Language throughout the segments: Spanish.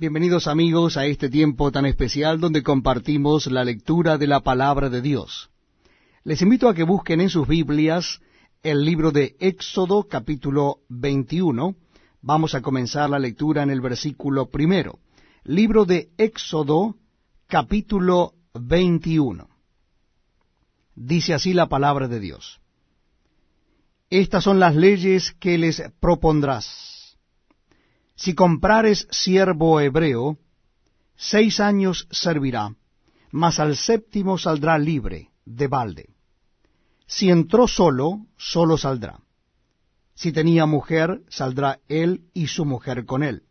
Bienvenidos amigos a este tiempo tan especial donde compartimos la lectura de la palabra de Dios. Les invito a que busquen en sus Biblias el libro de Éxodo capítulo 21. Vamos a comenzar la lectura en el versículo primero. Libro de Éxodo capítulo 21. Dice así la palabra de Dios. Estas son las leyes que les propondrás si comprares siervo hebreo, seis años servirá, mas al séptimo saldrá libre, de balde. Si entró solo, solo saldrá. Si tenía mujer, saldrá él y su mujer con él.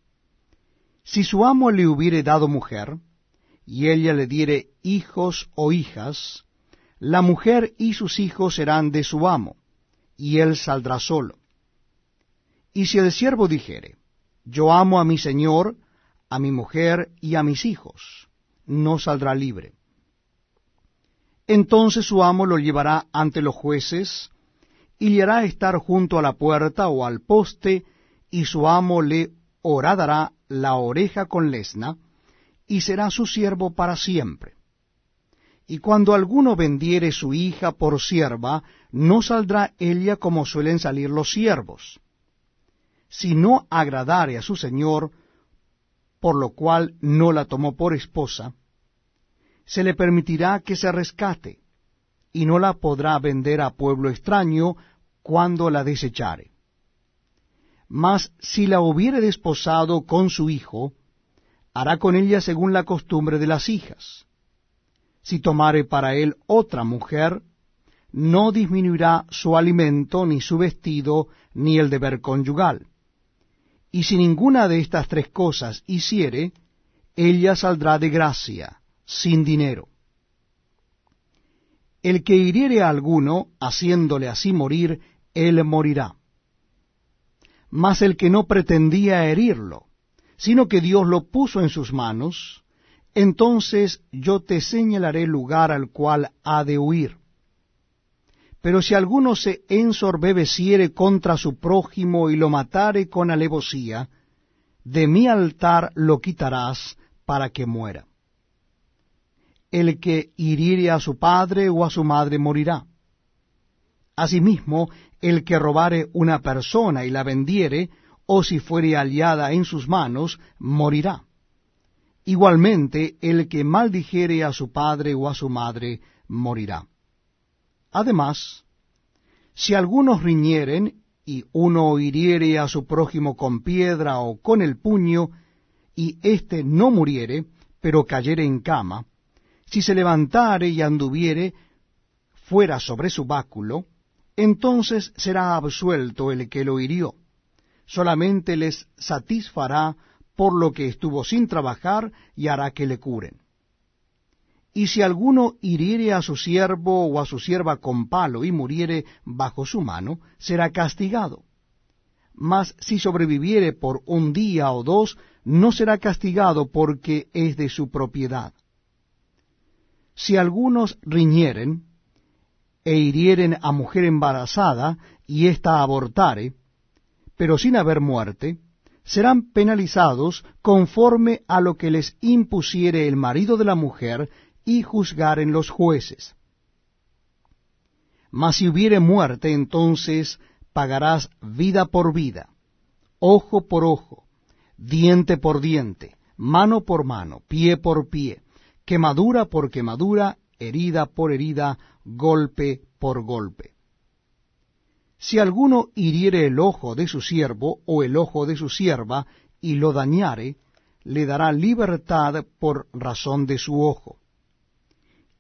Si su amo le hubiere dado mujer, y ella le diere hijos o hijas, la mujer y sus hijos serán de su amo, y él saldrá solo. Y si el siervo dijere, yo amo a mi señor, a mi mujer y a mis hijos, no saldrá libre. Entonces su amo lo llevará ante los jueces, y le hará estar junto a la puerta o al poste, y su amo le horadará la oreja con lesna, y será su siervo para siempre. Y cuando alguno vendiere su hija por sierva, no saldrá ella como suelen salir los siervos si no agradare a su señor, por lo cual no la tomó por esposa, se le permitirá que se rescate, y no la podrá vender a pueblo extraño cuando la desechare. Mas si la hubiere desposado con su hijo, hará con ella según la costumbre de las hijas. Si tomare para él otra mujer, no disminuirá su alimento, ni su vestido, ni el deber conyugal y si ninguna de estas tres cosas hiciere, ella saldrá de gracia, sin dinero. El que hiriere a alguno, haciéndole así morir, él morirá. Mas el que no pretendía herirlo, sino que Dios lo puso en sus manos, entonces yo te señalaré lugar al cual ha de huir pero si alguno se ensorbebeciere contra su prójimo y lo matare con alevosía, de mi altar lo quitarás para que muera. El que hiriere a su padre o a su madre morirá. Asimismo, el que robare una persona y la vendiere, o si fuere aliada en sus manos, morirá. Igualmente, el que maldijere a su padre o a su madre, morirá. Además, si algunos riñeren y uno hiriere a su prójimo con piedra o con el puño, y éste no muriere, pero cayere en cama, si se levantare y anduviere fuera sobre su báculo, entonces será absuelto el que lo hirió. Solamente les satisfará por lo que estuvo sin trabajar y hará que le curen. Y si alguno hiriere a su siervo o a su sierva con palo y muriere bajo su mano, será castigado. Mas si sobreviviere por un día o dos, no será castigado porque es de su propiedad. Si algunos riñeren e hirieren a mujer embarazada y ésta abortare, pero sin haber muerte, serán penalizados conforme a lo que les impusiere el marido de la mujer y juzgaren los jueces. Mas si hubiere muerte, entonces pagarás vida por vida, ojo por ojo, diente por diente, mano por mano, pie por pie, quemadura por quemadura, herida por herida, golpe por golpe. Si alguno hiriere el ojo de su siervo o el ojo de su sierva y lo dañare, le dará libertad por razón de su ojo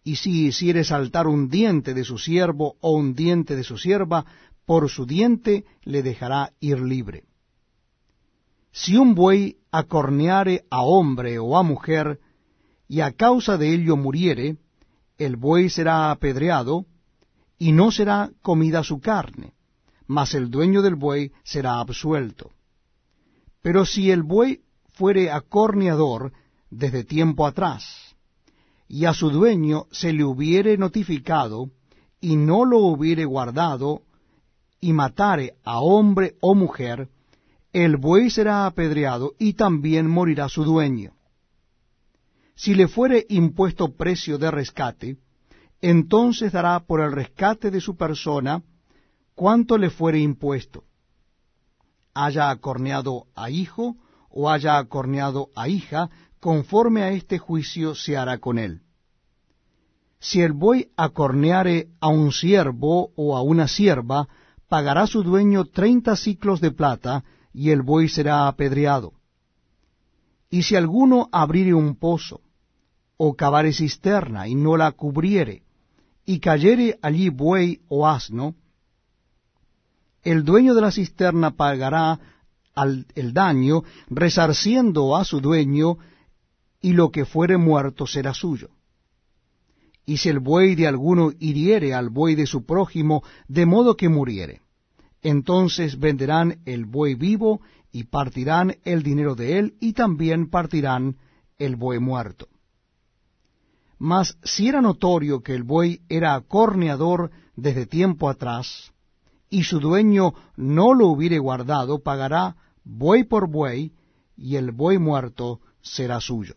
y si hiciere saltar un diente de su siervo o un diente de su sierva, por su diente le dejará ir libre. Si un buey acorneare a hombre o a mujer, y a causa de ello muriere, el buey será apedreado, y no será comida su carne, mas el dueño del buey será absuelto. Pero si el buey fuere acorneador desde tiempo atrás, y a su dueño se le hubiere notificado, y no lo hubiere guardado, y matare a hombre o mujer, el buey será apedreado y también morirá su dueño. Si le fuere impuesto precio de rescate, entonces dará por el rescate de su persona cuanto le fuere impuesto, haya acorneado a hijo o haya acorneado a hija, conforme a este juicio se hará con él. Si el buey acorneare a un siervo o a una sierva, pagará su dueño treinta ciclos de plata, y el buey será apedreado. Y si alguno abriere un pozo, o cavare cisterna, y no la cubriere, y cayere allí buey o asno, el dueño de la cisterna pagará al, el daño, resarciendo a su dueño, y lo que fuere muerto será suyo. Y si el buey de alguno hiriere al buey de su prójimo, de modo que muriere, entonces venderán el buey vivo y partirán el dinero de él y también partirán el buey muerto. Mas si era notorio que el buey era acorneador desde tiempo atrás, y su dueño no lo hubiere guardado, pagará buey por buey, y el buey muerto será suyo.